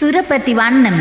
सुरपतिवान्नम्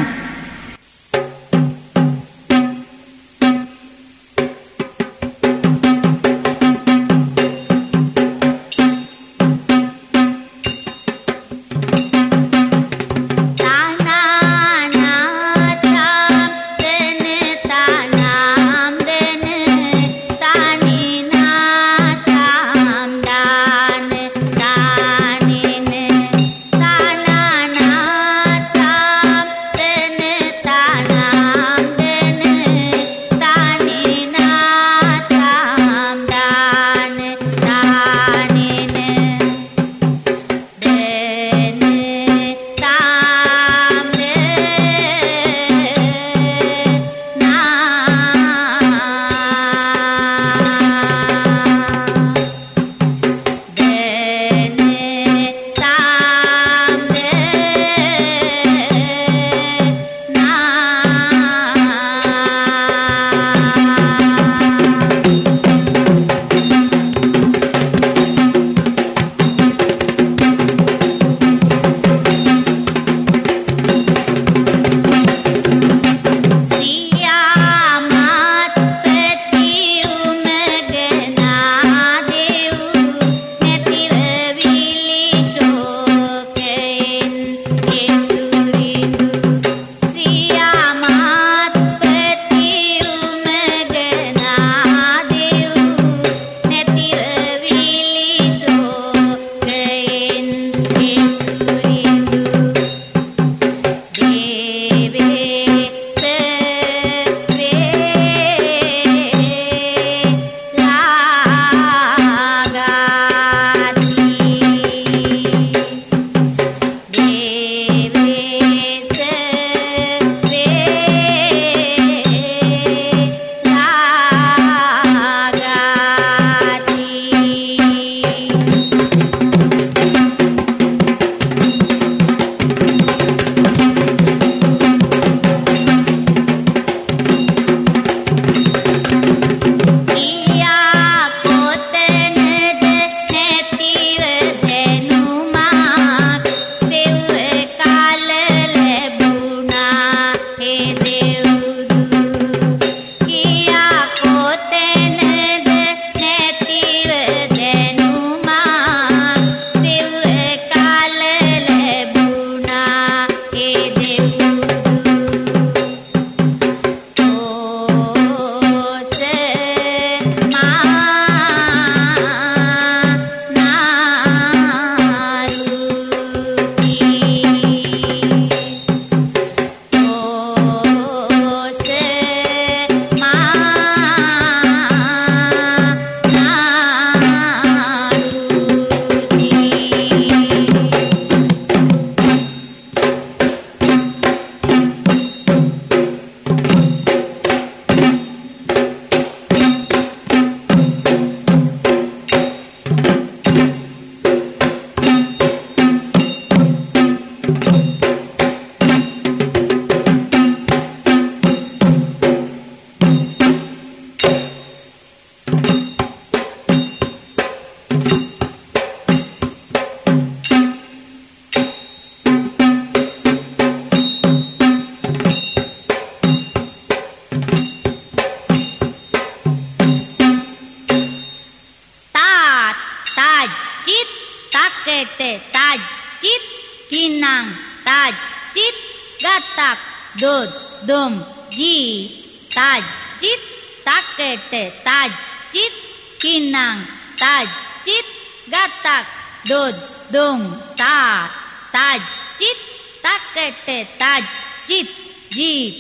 chít ta kê tê ta chít ki nàng ta chít ga tạc đồ đùm di ta chít ta kê tê ta chít ki nàng ta chít ga tạc đồ đùm ta ta chít ta kê tê ta chít di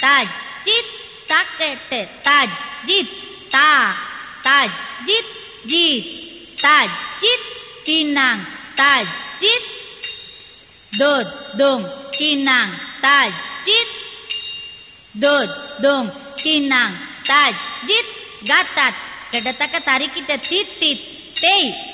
ta chít ta kê tê ta chít ta ta chít di ta chít kinang tajit dod dong kinang tajit dod dong kinang tajit gatat. Kada tak tarik kita titit. Tei.